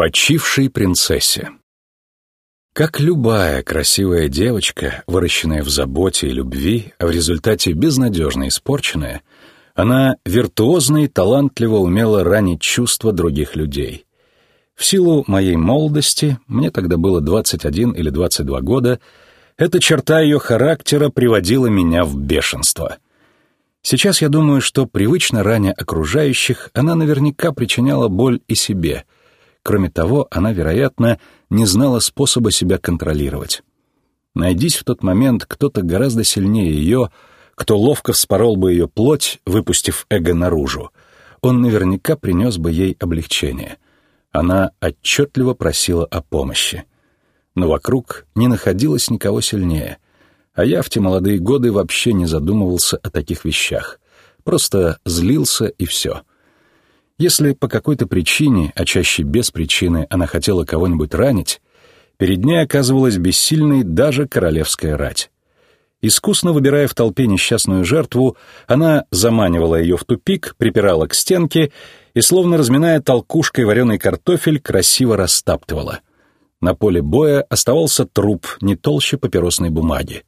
Почившей принцессе Как любая красивая девочка, выращенная в заботе и любви, а в результате безнадежно испорченная, она виртуозно и талантливо умела ранить чувства других людей. В силу моей молодости, мне тогда было 21 или 22 года, эта черта ее характера приводила меня в бешенство. Сейчас я думаю, что привычно раня окружающих, она наверняка причиняла боль и себе — Кроме того, она, вероятно, не знала способа себя контролировать. Найдись в тот момент кто-то гораздо сильнее ее, кто ловко вспорол бы ее плоть, выпустив эго наружу, он наверняка принес бы ей облегчение. Она отчетливо просила о помощи. Но вокруг не находилось никого сильнее, а я в те молодые годы вообще не задумывался о таких вещах. Просто злился и все. Если по какой-то причине, а чаще без причины, она хотела кого-нибудь ранить, перед ней оказывалась бессильной даже королевская рать. Искусно выбирая в толпе несчастную жертву, она заманивала ее в тупик, припирала к стенке и, словно разминая толкушкой вареный картофель, красиво растаптывала. На поле боя оставался труп не толще папиросной бумаги.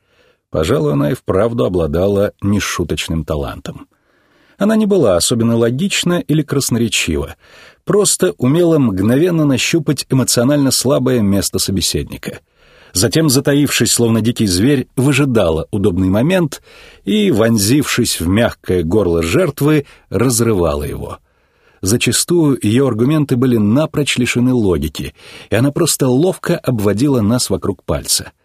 Пожалуй, она и вправду обладала нешуточным талантом. Она не была особенно логична или красноречива, просто умела мгновенно нащупать эмоционально слабое место собеседника. Затем, затаившись, словно дикий зверь, выжидала удобный момент и, вонзившись в мягкое горло жертвы, разрывала его. Зачастую ее аргументы были напрочь лишены логики, и она просто ловко обводила нас вокруг пальца —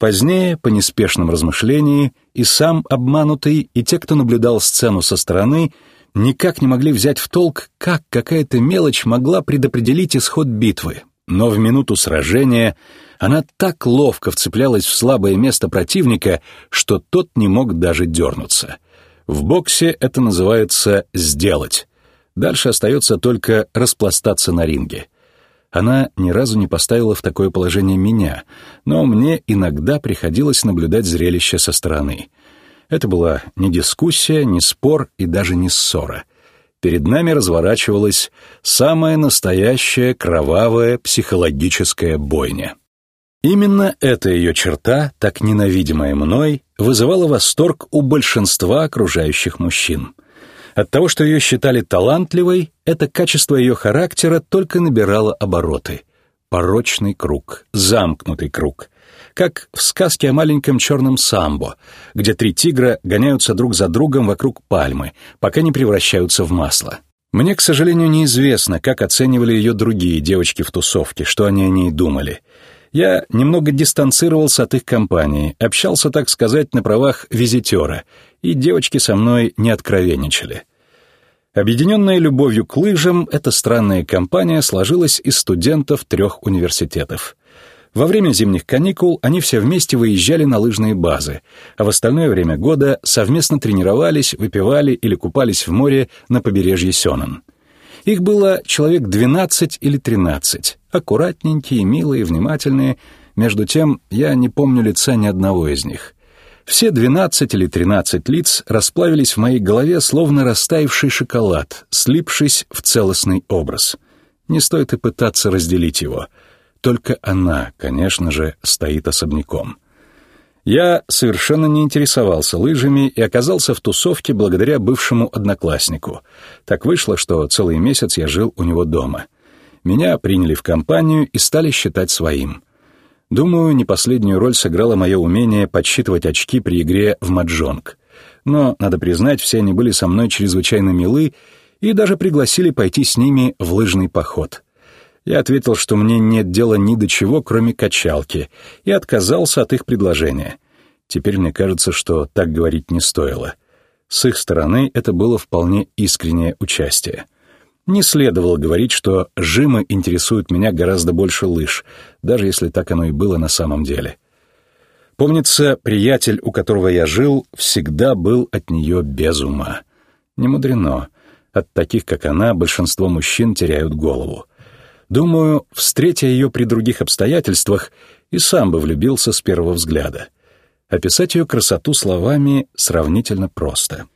Позднее, по неспешном размышлении, и сам обманутый, и те, кто наблюдал сцену со стороны, никак не могли взять в толк, как какая-то мелочь могла предопределить исход битвы. Но в минуту сражения она так ловко вцеплялась в слабое место противника, что тот не мог даже дернуться. В боксе это называется «сделать». Дальше остается только распластаться на ринге. Она ни разу не поставила в такое положение меня, но мне иногда приходилось наблюдать зрелище со стороны. Это была не дискуссия, не спор и даже не ссора. Перед нами разворачивалась самая настоящая кровавая психологическая бойня. Именно эта ее черта, так ненавидимая мной, вызывала восторг у большинства окружающих мужчин — от того, что ее считали талантливой, это качество ее характера только набирало обороты. Порочный круг, замкнутый круг. Как в сказке о маленьком черном самбо, где три тигра гоняются друг за другом вокруг пальмы, пока не превращаются в масло. Мне, к сожалению, неизвестно, как оценивали ее другие девочки в тусовке, что они о ней думали. Я немного дистанцировался от их компании, общался, так сказать, на правах визитера, и девочки со мной не откровенничали. Объединенная любовью к лыжам, эта странная компания сложилась из студентов трех университетов. Во время зимних каникул они все вместе выезжали на лыжные базы, а в остальное время года совместно тренировались, выпивали или купались в море на побережье Сёнэн. Их было человек 12 или 13, аккуратненькие, милые, внимательные. Между тем, я не помню лица ни одного из них. Все 12 или 13 лиц расплавились в моей голове, словно растаявший шоколад, слипшись в целостный образ. Не стоит и пытаться разделить его. Только она, конечно же, стоит особняком. Я совершенно не интересовался лыжами и оказался в тусовке благодаря бывшему однокласснику. Так вышло, что целый месяц я жил у него дома. Меня приняли в компанию и стали считать своим. Думаю, не последнюю роль сыграло мое умение подсчитывать очки при игре в маджонг. Но, надо признать, все они были со мной чрезвычайно милы и даже пригласили пойти с ними в лыжный поход — я ответил, что мне нет дела ни до чего, кроме качалки, и отказался от их предложения. Теперь мне кажется, что так говорить не стоило. С их стороны это было вполне искреннее участие. Не следовало говорить, что жимы интересуют меня гораздо больше лыж, даже если так оно и было на самом деле. Помнится, приятель, у которого я жил, всегда был от нее без ума. Не мудрено. От таких, как она, большинство мужчин теряют голову. Думаю, встретя ее при других обстоятельствах, и сам бы влюбился с первого взгляда. Описать ее красоту словами сравнительно просто.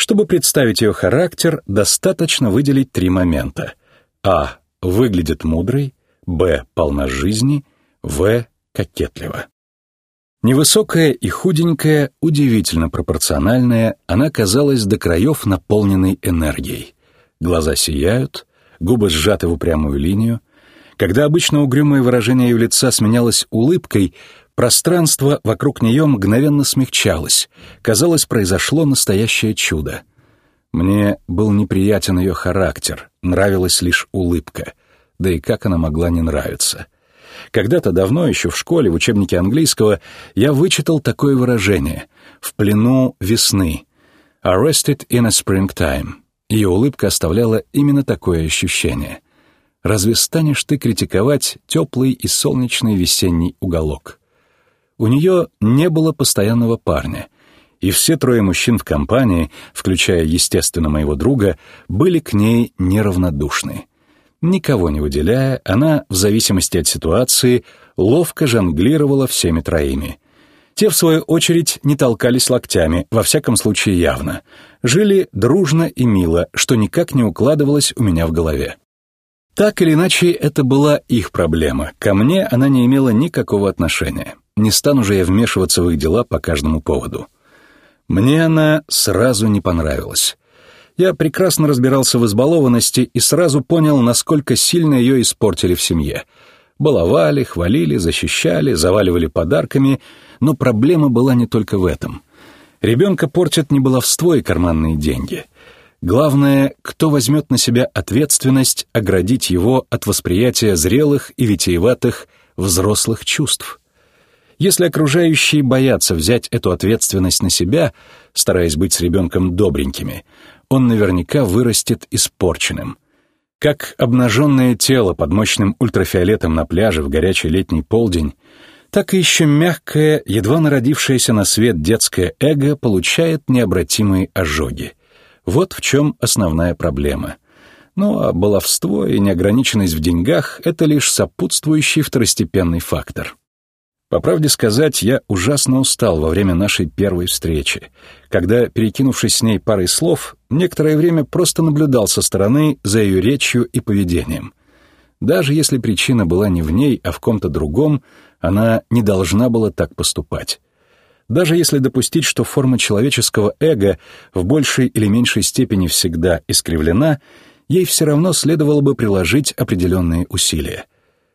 Чтобы представить ее характер, достаточно выделить три момента. А. Выглядит мудрой. Б. полна жизни, В. кокетлива. Невысокая и худенькая, удивительно пропорциональная, она казалась до краев наполненной энергией. Глаза сияют, губы сжаты в упрямую линию. Когда обычно угрюмое выражение ее лица сменялось улыбкой, пространство вокруг нее мгновенно смягчалось. Казалось, произошло настоящее чудо. Мне был неприятен ее характер, нравилась лишь улыбка. Да и как она могла не нравиться? — когда-то давно, еще в школе, в учебнике английского, я вычитал такое выражение «в плену весны» «arrested in a springtime». Ее улыбка оставляла именно такое ощущение. Разве станешь ты критиковать теплый и солнечный весенний уголок? У нее не было постоянного парня, и все трое мужчин в компании, включая, естественно, моего друга, были к ней неравнодушны. Никого не выделяя, она, в зависимости от ситуации, ловко жонглировала всеми троими. Те, в свою очередь, не толкались локтями, во всяком случае явно. Жили дружно и мило, что никак не укладывалось у меня в голове. Так или иначе, это была их проблема. Ко мне она не имела никакого отношения. Не стану же я вмешиваться в их дела по каждому поводу. Мне она сразу не понравилась. Я прекрасно разбирался в избалованности и сразу понял, насколько сильно ее испортили в семье. Баловали, хвалили, защищали, заваливали подарками, но проблема была не только в этом. Ребенка портят не баловство и карманные деньги. Главное, кто возьмет на себя ответственность оградить его от восприятия зрелых и витиеватых взрослых чувств. Если окружающие боятся взять эту ответственность на себя, стараясь быть с ребенком добренькими, он наверняка вырастет испорченным. Как обнаженное тело под мощным ультрафиолетом на пляже в горячий летний полдень, так и еще мягкое, едва народившееся на свет детское эго получает необратимые ожоги. Вот в чем основная проблема. Ну а баловство и неограниченность в деньгах — это лишь сопутствующий второстепенный фактор. По правде сказать, я ужасно устал во время нашей первой встречи, когда, перекинувшись с ней парой слов, некоторое время просто наблюдал со стороны за ее речью и поведением. Даже если причина была не в ней, а в ком-то другом, она не должна была так поступать. Даже если допустить, что форма человеческого эго в большей или меньшей степени всегда искривлена, ей все равно следовало бы приложить определенные усилия.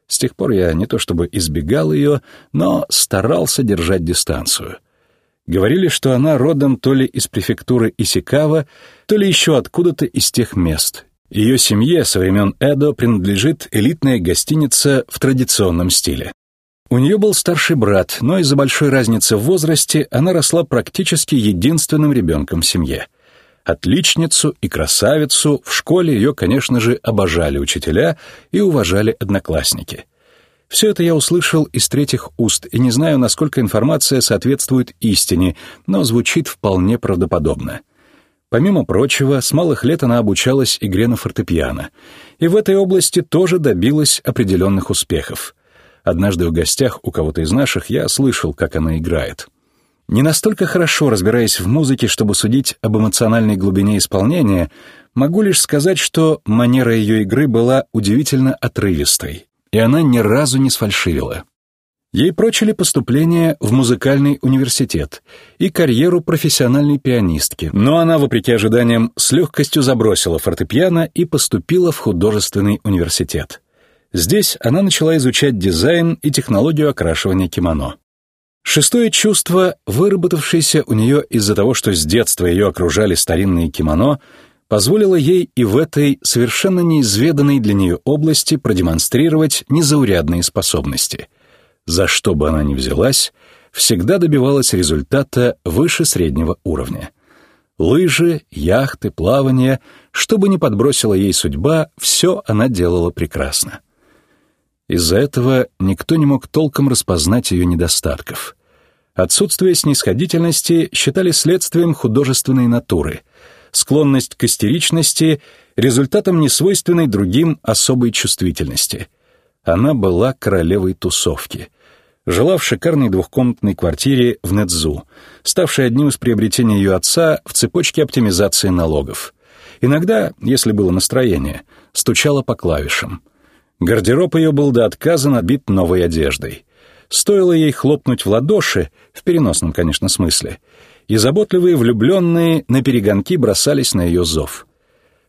С тех пор я не то чтобы избегал ее, но старался держать дистанцию. Говорили, что она родом то ли из префектуры Исикава, то ли еще откуда-то из тех мест. Ее семье со времен Эдо принадлежит элитная гостиница в традиционном стиле. У нее был старший брат, но из-за большой разницы в возрасте она росла практически единственным ребенком в семье. Отличницу и красавицу в школе ее, конечно же, обожали учителя и уважали одноклассники. Все это я услышал из третьих уст и не знаю, насколько информация соответствует истине, но звучит вполне правдоподобно. Помимо прочего, с малых лет она обучалась игре на фортепиано, и в этой области тоже добилась определенных успехов. Однажды в гостях у кого-то из наших я слышал, как она играет. Не настолько хорошо разбираясь в музыке, чтобы судить об эмоциональной глубине исполнения, могу лишь сказать, что манера ее игры была удивительно отрывистой, и она ни разу не сфальшивила. Ей прочили поступление в музыкальный университет и карьеру профессиональной пианистки, но она, вопреки ожиданиям, с легкостью забросила фортепиано и поступила в художественный университет. Здесь она начала изучать дизайн и технологию окрашивания кимоно. Шестое чувство, выработавшееся у нее из-за того, что с детства ее окружали старинные кимоно, позволило ей и в этой совершенно неизведанной для нее области продемонстрировать незаурядные способности. За что бы она ни взялась, всегда добивалась результата выше среднего уровня. Лыжи, яхты, плавание, что бы ни подбросила ей судьба, все она делала прекрасно. Из-за этого никто не мог толком распознать ее недостатков. Отсутствие снисходительности считали следствием художественной натуры, склонность к истеричности — результатом несвойственной другим особой чувствительности. Она была королевой тусовки. Жила в шикарной двухкомнатной квартире в Недзу, ставшей одним из приобретений ее отца в цепочке оптимизации налогов. Иногда, если было настроение, стучала по клавишам — Гардероб ее был до отказа набит новой одеждой. Стоило ей хлопнуть в ладоши, в переносном, конечно, смысле, и заботливые влюбленные на перегонки бросались на ее зов.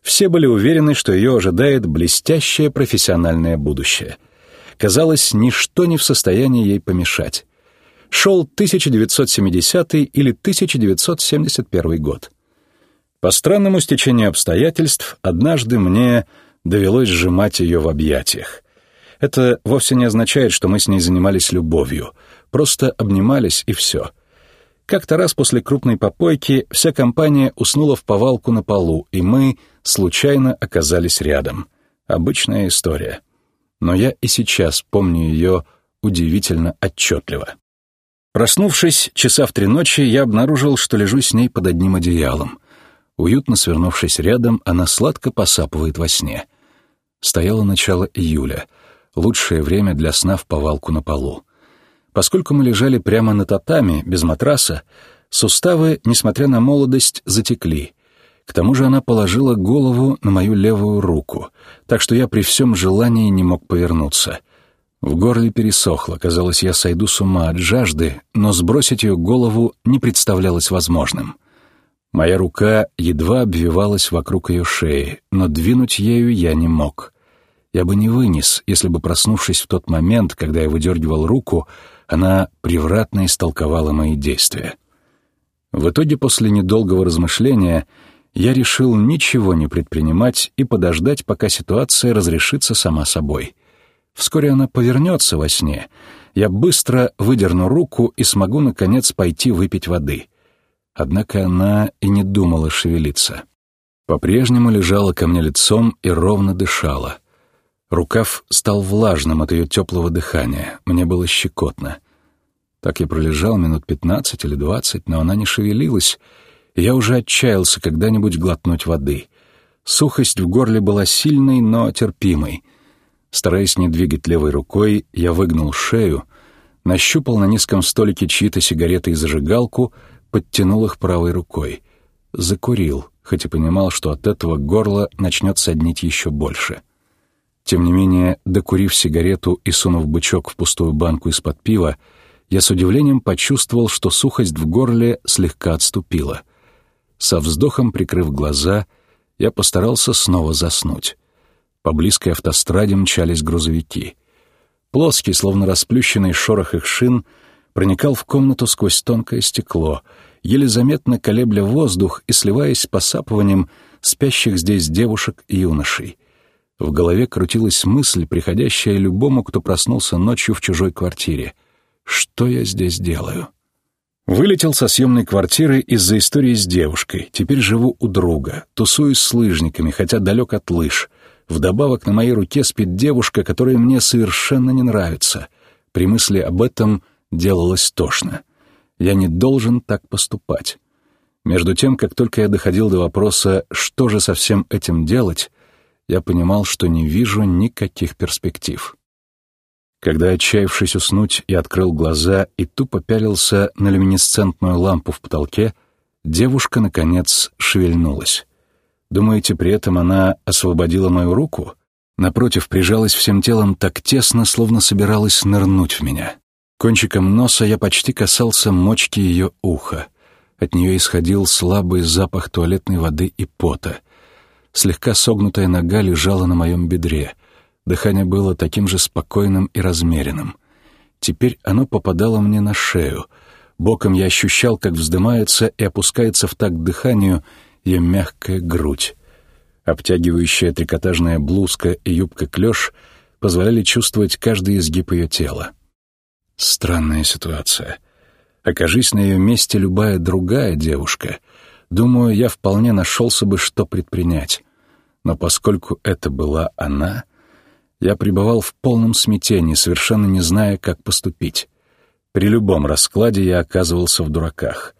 Все были уверены, что ее ожидает блестящее профессиональное будущее. Казалось, ничто не в состоянии ей помешать. Шел 1970 или 1971 год. По странному стечению обстоятельств, однажды мне довелось сжимать ее в объятиях. Это вовсе не означает, что мы с ней занимались любовью, просто обнимались и все. Как-то раз после крупной попойки вся компания уснула в повалку на полу, и мы случайно оказались рядом. Обычная история. Но я и сейчас помню ее удивительно отчетливо. Проснувшись часа в три ночи, я обнаружил, что лежу с ней под одним одеялом. Уютно свернувшись рядом, она сладко посапывает во сне. Стояло начало июля, лучшее время для сна в повалку на полу. Поскольку мы лежали прямо на татами, без матраса, суставы, несмотря на молодость, затекли. К тому же она положила голову на мою левую руку, так что я при всем желании не мог повернуться. В горле пересохло, казалось, я сойду с ума от жажды, но сбросить ее голову не представлялось возможным. Моя рука едва обвивалась вокруг ее шеи, но двинуть ею я не мог. Я бы не вынес, если бы, проснувшись в тот момент, когда я выдергивал руку, она превратно истолковала мои действия. В итоге, после недолгого размышления, я решил ничего не предпринимать и подождать, пока ситуация разрешится сама собой. Вскоре она повернется во сне. Я быстро выдерну руку и смогу, наконец, пойти выпить воды — Однако она и не думала шевелиться. По-прежнему лежала ко мне лицом и ровно дышала. Рукав стал влажным от ее теплого дыхания. Мне было щекотно. Так я пролежал минут пятнадцать или двадцать, но она не шевелилась, и я уже отчаялся когда-нибудь глотнуть воды. Сухость в горле была сильной, но терпимой. Стараясь не двигать левой рукой, я выгнул шею, нащупал на низком столике чьи-то сигареты и зажигалку — подтянул их правой рукой. Закурил, хоть и понимал, что от этого горло начнет соднить еще больше. Тем не менее, докурив сигарету и сунув бычок в пустую банку из-под пива, я с удивлением почувствовал, что сухость в горле слегка отступила. Со вздохом прикрыв глаза, я постарался снова заснуть. По близкой автостраде мчались грузовики. Плоский, словно расплющенный шорох их шин — проникал в комнату сквозь тонкое стекло, еле заметно колебля воздух и сливаясь с посапыванием спящих здесь девушек и юношей. В голове крутилась мысль, приходящая любому, кто проснулся ночью в чужой квартире. «Что я здесь делаю?» Вылетел со съемной квартиры из-за истории с девушкой. Теперь живу у друга, тусуюсь с лыжниками, хотя далек от лыж. Вдобавок на моей руке спит девушка, которая мне совершенно не нравится. При мысли об этом делалось тошно. Я не должен так поступать. Между тем, как только я доходил до вопроса, что же со всем этим делать, я понимал, что не вижу никаких перспектив. Когда, отчаявшись уснуть, я открыл глаза и тупо пялился на люминесцентную лампу в потолке, девушка, наконец, шевельнулась. Думаете, при этом она освободила мою руку? Напротив, прижалась всем телом так тесно, словно собиралась нырнуть в меня. Кончиком носа я почти касался мочки ее уха. От нее исходил слабый запах туалетной воды и пота. Слегка согнутая нога лежала на моем бедре. Дыхание было таким же спокойным и размеренным. Теперь оно попадало мне на шею. Боком я ощущал, как вздымается и опускается в такт дыханию ее мягкая грудь. Обтягивающая трикотажная блузка и юбка-клёш позволяли чувствовать каждый изгиб ее тела. Странная ситуация. Окажись на ее месте любая другая девушка, думаю, я вполне нашелся бы, что предпринять. Но поскольку это была она, я пребывал в полном смятении, совершенно не зная, как поступить. При любом раскладе я оказывался в дураках.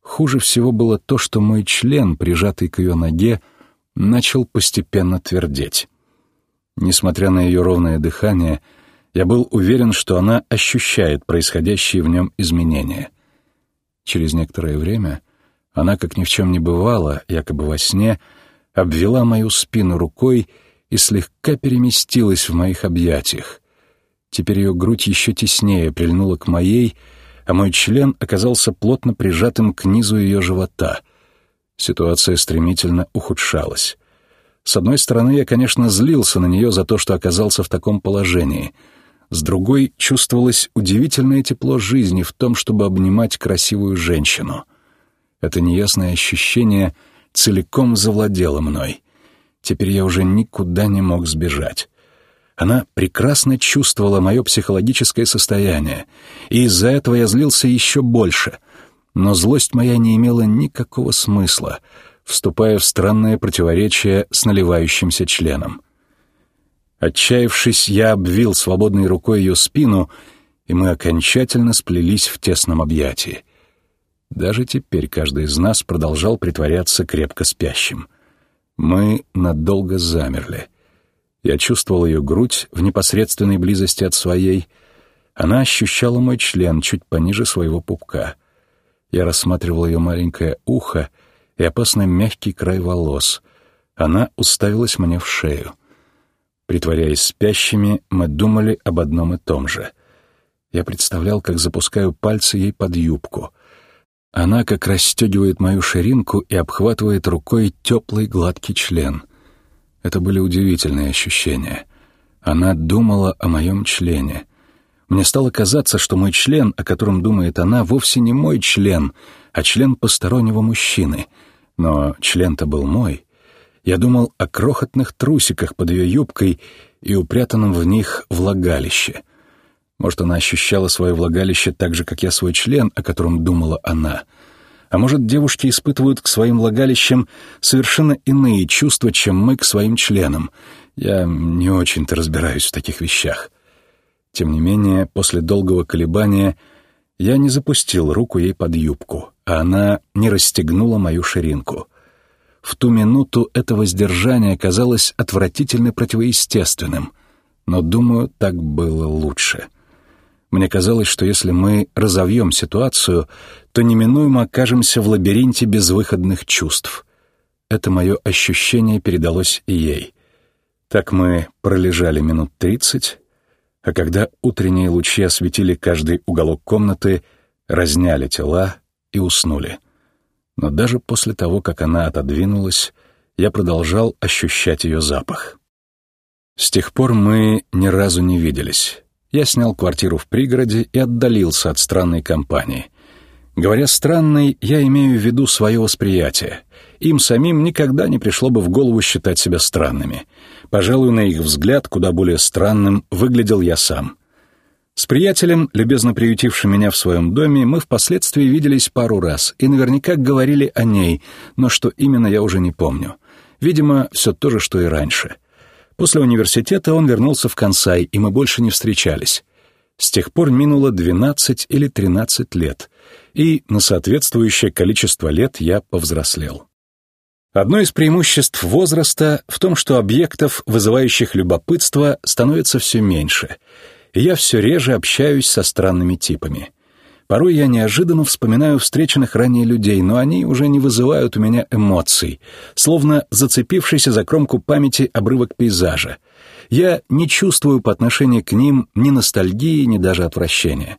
Хуже всего было то, что мой член, прижатый к ее ноге, начал постепенно твердеть. Несмотря на ее ровное дыхание, я был уверен, что она ощущает происходящие в нем изменения. Через некоторое время она, как ни в чем не бывало, якобы во сне, обвела мою спину рукой и слегка переместилась в моих объятиях. Теперь ее грудь еще теснее прильнула к моей, а мой член оказался плотно прижатым к низу ее живота. Ситуация стремительно ухудшалась. С одной стороны, я, конечно, злился на нее за то, что оказался в таком положении. С другой, чувствовалось удивительное тепло жизни в том, чтобы обнимать красивую женщину. Это неясное ощущение целиком завладело мной. Теперь я уже никуда не мог сбежать. Она прекрасно чувствовала мое психологическое состояние, и из-за этого я злился еще больше. Но злость моя не имела никакого смысла, вступая в странное противоречие с наливающимся членом. Отчаявшись, я обвил свободной рукой ее спину, и мы окончательно сплелись в тесном объятии. Даже теперь каждый из нас продолжал притворяться крепко спящим. Мы надолго замерли — я чувствовал ее грудь в непосредственной близости от своей. Она ощущала мой член чуть пониже своего пупка. Я рассматривал ее маленькое ухо и опасно мягкий край волос. Она уставилась мне в шею. Притворяясь спящими, мы думали об одном и том же. Я представлял, как запускаю пальцы ей под юбку. Она как расстегивает мою ширинку и обхватывает рукой теплый гладкий член. Это были удивительные ощущения. Она думала о моем члене. Мне стало казаться, что мой член, о котором думает она, вовсе не мой член, а член постороннего мужчины. Но член-то был мой. Я думал о крохотных трусиках под ее юбкой и упрятанном в них влагалище. Может, она ощущала свое влагалище так же, как я свой член, о котором думала она — а может, девушки испытывают к своим влагалищам совершенно иные чувства, чем мы к своим членам. Я не очень-то разбираюсь в таких вещах. Тем не менее, после долгого колебания я не запустил руку ей под юбку, а она не расстегнула мою ширинку. В ту минуту это воздержание казалось отвратительно противоестественным, но, думаю, так было лучше — мне казалось, что если мы разовьем ситуацию, то неминуемо окажемся в лабиринте безвыходных чувств. Это мое ощущение передалось и ей. Так мы пролежали минут тридцать, а когда утренние лучи осветили каждый уголок комнаты, разняли тела и уснули. Но даже после того, как она отодвинулась, я продолжал ощущать ее запах. С тех пор мы ни разу не виделись. Я снял квартиру в пригороде и отдалился от странной компании. Говоря «странной», я имею в виду свое восприятие. Им самим никогда не пришло бы в голову считать себя странными. Пожалуй, на их взгляд, куда более странным выглядел я сам. С приятелем, любезно приютившим меня в своем доме, мы впоследствии виделись пару раз и наверняка говорили о ней, но что именно я уже не помню. Видимо, все то же, что и раньше — После университета он вернулся в Кансай, и мы больше не встречались. С тех пор минуло 12 или 13 лет, и на соответствующее количество лет я повзрослел. Одно из преимуществ возраста в том, что объектов, вызывающих любопытство, становится все меньше, и я все реже общаюсь со странными типами. Порой я неожиданно вспоминаю встреченных ранее людей, но они уже не вызывают у меня эмоций, словно зацепившийся за кромку памяти обрывок пейзажа. Я не чувствую по отношению к ним ни ностальгии, ни даже отвращения.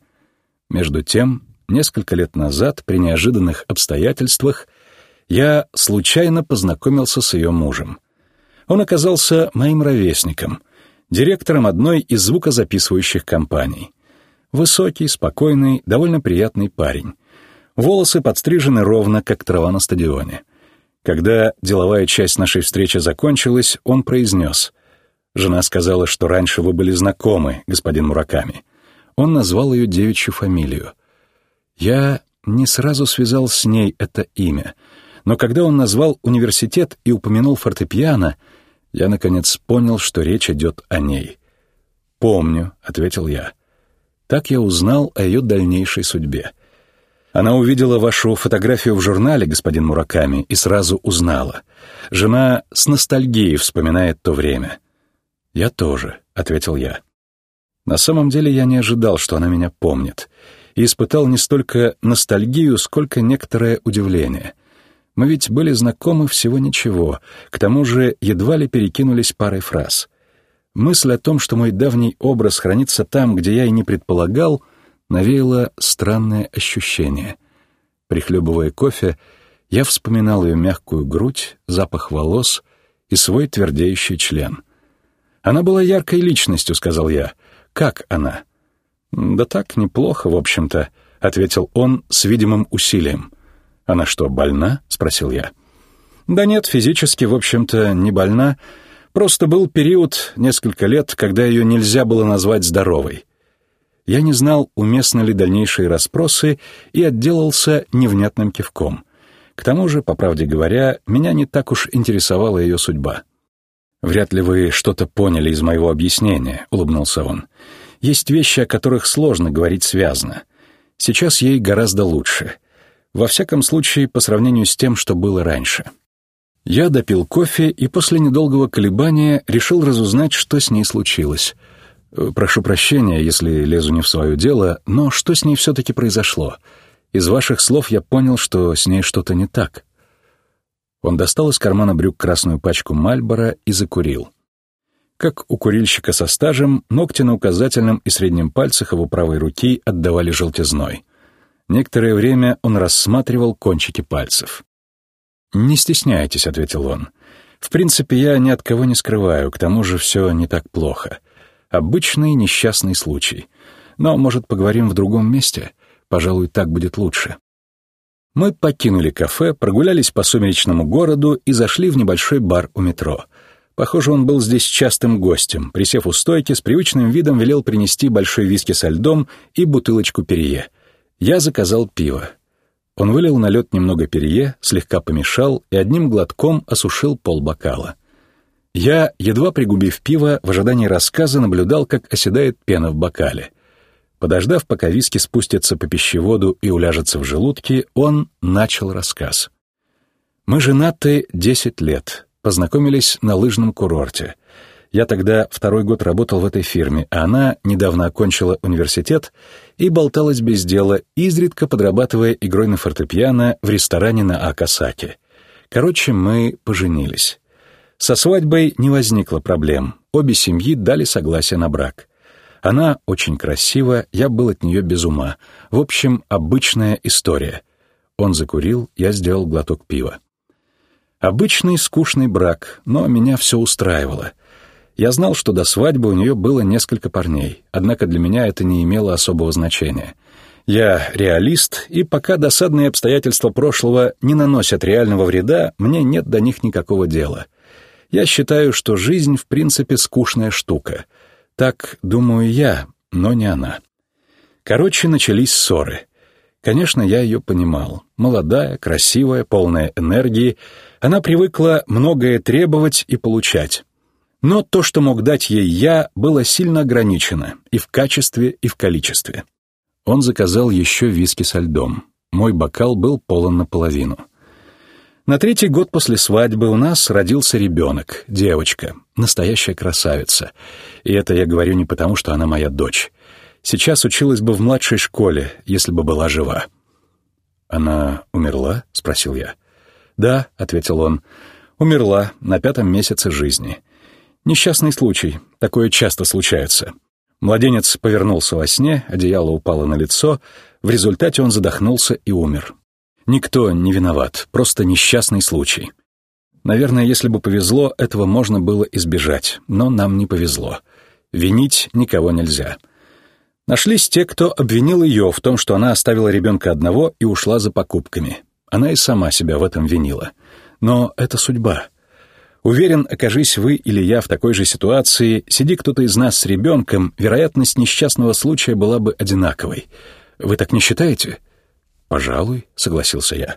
Между тем, несколько лет назад, при неожиданных обстоятельствах, я случайно познакомился с ее мужем. Он оказался моим ровесником, директором одной из звукозаписывающих компаний — Высокий, спокойный, довольно приятный парень. Волосы подстрижены ровно, как трава на стадионе. Когда деловая часть нашей встречи закончилась, он произнес. Жена сказала, что раньше вы были знакомы, господин Мураками. Он назвал ее девичью фамилию. Я не сразу связал с ней это имя, но когда он назвал университет и упомянул фортепиано, я, наконец, понял, что речь идет о ней. «Помню», — ответил я. Так я узнал о ее дальнейшей судьбе. Она увидела вашу фотографию в журнале, господин Мураками, и сразу узнала. Жена с ностальгией вспоминает то время. «Я тоже», — ответил я. На самом деле я не ожидал, что она меня помнит, и испытал не столько ностальгию, сколько некоторое удивление. Мы ведь были знакомы всего ничего, к тому же едва ли перекинулись парой фраз. Мысль о том, что мой давний образ хранится там, где я и не предполагал, навеяла странное ощущение. Прихлебывая кофе, я вспоминал ее мягкую грудь, запах волос и свой твердеющий член. «Она была яркой личностью», — сказал я. «Как она?» «Да так, неплохо, в общем-то», — ответил он с видимым усилием. «Она что, больна?» — спросил я. «Да нет, физически, в общем-то, не больна. Просто был период, несколько лет, когда ее нельзя было назвать здоровой. Я не знал, уместны ли дальнейшие расспросы, и отделался невнятным кивком. К тому же, по правде говоря, меня не так уж интересовала ее судьба. «Вряд ли вы что-то поняли из моего объяснения», — улыбнулся он. «Есть вещи, о которых сложно говорить связно. Сейчас ей гораздо лучше. Во всяком случае, по сравнению с тем, что было раньше». Я допил кофе и после недолгого колебания решил разузнать, что с ней случилось — Э, прошу прощения, если лезу не в свое дело, но что с ней все-таки произошло? Из ваших слов я понял, что с ней что-то не так. Он достал из кармана брюк красную пачку Мальбора и закурил. Как у курильщика со стажем, ногти на указательном и среднем пальцах его правой руки отдавали желтизной. Некоторое время он рассматривал кончики пальцев. «Не стесняйтесь», — ответил он. «В принципе, я ни от кого не скрываю, к тому же все не так плохо. Обычный несчастный случай. Но, может, поговорим в другом месте? Пожалуй, так будет лучше. Мы покинули кафе, прогулялись по сумеречному городу и зашли в небольшой бар у метро. Похоже, он был здесь частым гостем. Присев у стойки, с привычным видом велел принести большой виски со льдом и бутылочку перье. Я заказал пиво. Он вылил на лед немного перье, слегка помешал и одним глотком осушил полбокала. Я, едва пригубив пиво, в ожидании рассказа наблюдал, как оседает пена в бокале. Подождав, пока виски спустятся по пищеводу и уляжется в желудке, он начал рассказ. «Мы женаты десять лет, познакомились на лыжном курорте. Я тогда второй год работал в этой фирме, а она недавно окончила университет и болталась без дела, изредка подрабатывая игрой на фортепиано в ресторане на Акасаке. Короче, мы поженились». Со свадьбой не возникло проблем. Обе семьи дали согласие на брак. Она очень красива, я был от нее без ума. В общем, обычная история. Он закурил, я сделал глоток пива. Обычный скучный брак, но меня все устраивало. Я знал, что до свадьбы у нее было несколько парней, однако для меня это не имело особого значения. Я реалист, и пока досадные обстоятельства прошлого не наносят реального вреда, мне нет до них никакого дела — я считаю, что жизнь в принципе скучная штука. Так думаю я, но не она. Короче, начались ссоры. Конечно, я ее понимал. Молодая, красивая, полная энергии. Она привыкла многое требовать и получать. Но то, что мог дать ей я, было сильно ограничено и в качестве, и в количестве. Он заказал еще виски со льдом. Мой бокал был полон наполовину. На третий год после свадьбы у нас родился ребенок, девочка, настоящая красавица. И это я говорю не потому, что она моя дочь. Сейчас училась бы в младшей школе, если бы была жива. «Она умерла?» — спросил я. «Да», — ответил он, — «умерла на пятом месяце жизни. Несчастный случай, такое часто случается». Младенец повернулся во сне, одеяло упало на лицо, в результате он задохнулся и умер. Никто не виноват, просто несчастный случай. Наверное, если бы повезло, этого можно было избежать, но нам не повезло. Винить никого нельзя. Нашлись те, кто обвинил ее в том, что она оставила ребенка одного и ушла за покупками. Она и сама себя в этом винила. Но это судьба. Уверен, окажись вы или я в такой же ситуации, сиди кто-то из нас с ребенком, вероятность несчастного случая была бы одинаковой. Вы так не считаете?» «Пожалуй», — согласился я.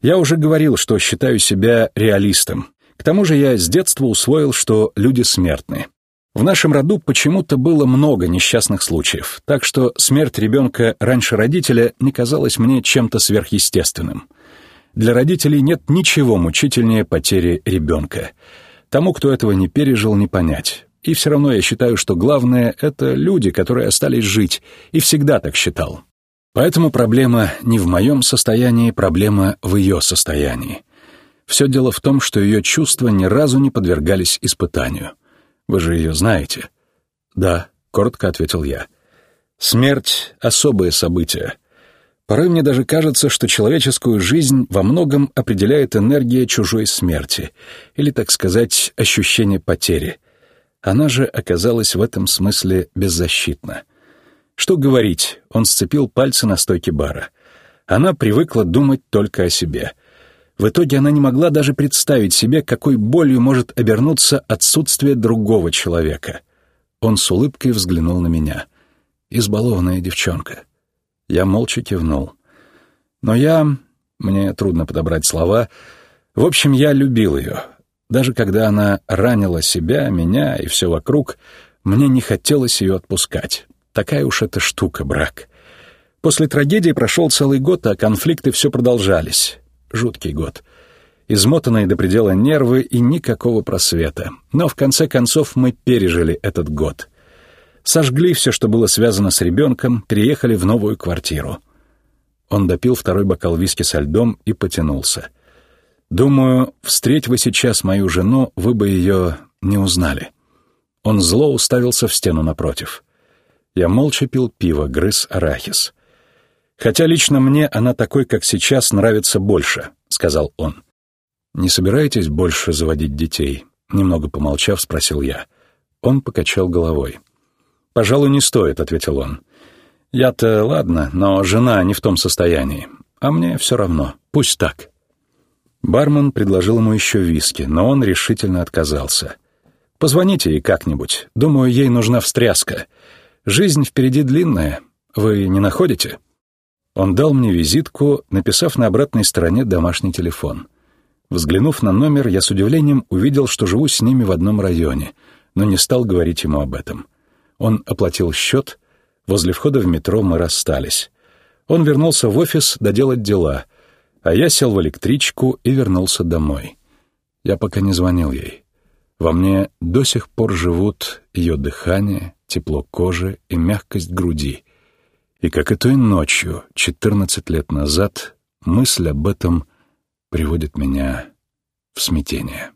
«Я уже говорил, что считаю себя реалистом. К тому же я с детства усвоил, что люди смертны. В нашем роду почему-то было много несчастных случаев, так что смерть ребенка раньше родителя не казалась мне чем-то сверхъестественным. Для родителей нет ничего мучительнее потери ребенка. Тому, кто этого не пережил, не понять. И все равно я считаю, что главное — это люди, которые остались жить, и всегда так считал. Поэтому проблема не в моем состоянии, проблема в ее состоянии. Все дело в том, что ее чувства ни разу не подвергались испытанию. Вы же ее знаете?» «Да», — коротко ответил я. «Смерть — особое событие. Порой мне даже кажется, что человеческую жизнь во многом определяет энергия чужой смерти, или, так сказать, ощущение потери. Она же оказалась в этом смысле беззащитна. Что говорить, он сцепил пальцы на стойке бара. Она привыкла думать только о себе. В итоге она не могла даже представить себе, какой болью может обернуться отсутствие другого человека. Он с улыбкой взглянул на меня. Избалованная девчонка. Я молча кивнул. Но я... Мне трудно подобрать слова. В общем, я любил ее. Даже когда она ранила себя, меня и все вокруг, мне не хотелось ее отпускать. Такая уж эта штука, брак. После трагедии прошел целый год, а конфликты все продолжались. Жуткий год. Измотанные до предела нервы и никакого просвета. Но в конце концов мы пережили этот год. Сожгли все, что было связано с ребенком, переехали в новую квартиру. Он допил второй бокал виски со льдом и потянулся. «Думаю, встреть вы сейчас мою жену, вы бы ее не узнали». Он зло уставился в стену напротив. Я молча пил пиво, грыз арахис. «Хотя лично мне она такой, как сейчас, нравится больше», — сказал он. «Не собираетесь больше заводить детей?» Немного помолчав, спросил я. Он покачал головой. «Пожалуй, не стоит», — ответил он. «Я-то ладно, но жена не в том состоянии. А мне все равно. Пусть так». Бармен предложил ему еще виски, но он решительно отказался. «Позвоните ей как-нибудь. Думаю, ей нужна встряска. Жизнь впереди длинная. Вы не находите?» Он дал мне визитку, написав на обратной стороне домашний телефон. Взглянув на номер, я с удивлением увидел, что живу с ними в одном районе, но не стал говорить ему об этом. Он оплатил счет, возле входа в метро мы расстались. Он вернулся в офис доделать дела, а я сел в электричку и вернулся домой. Я пока не звонил ей. Во мне до сих пор живут ее дыхание, тепло кожи и мягкость груди. И как и той ночью, 14 лет назад, мысль об этом приводит меня в смятение.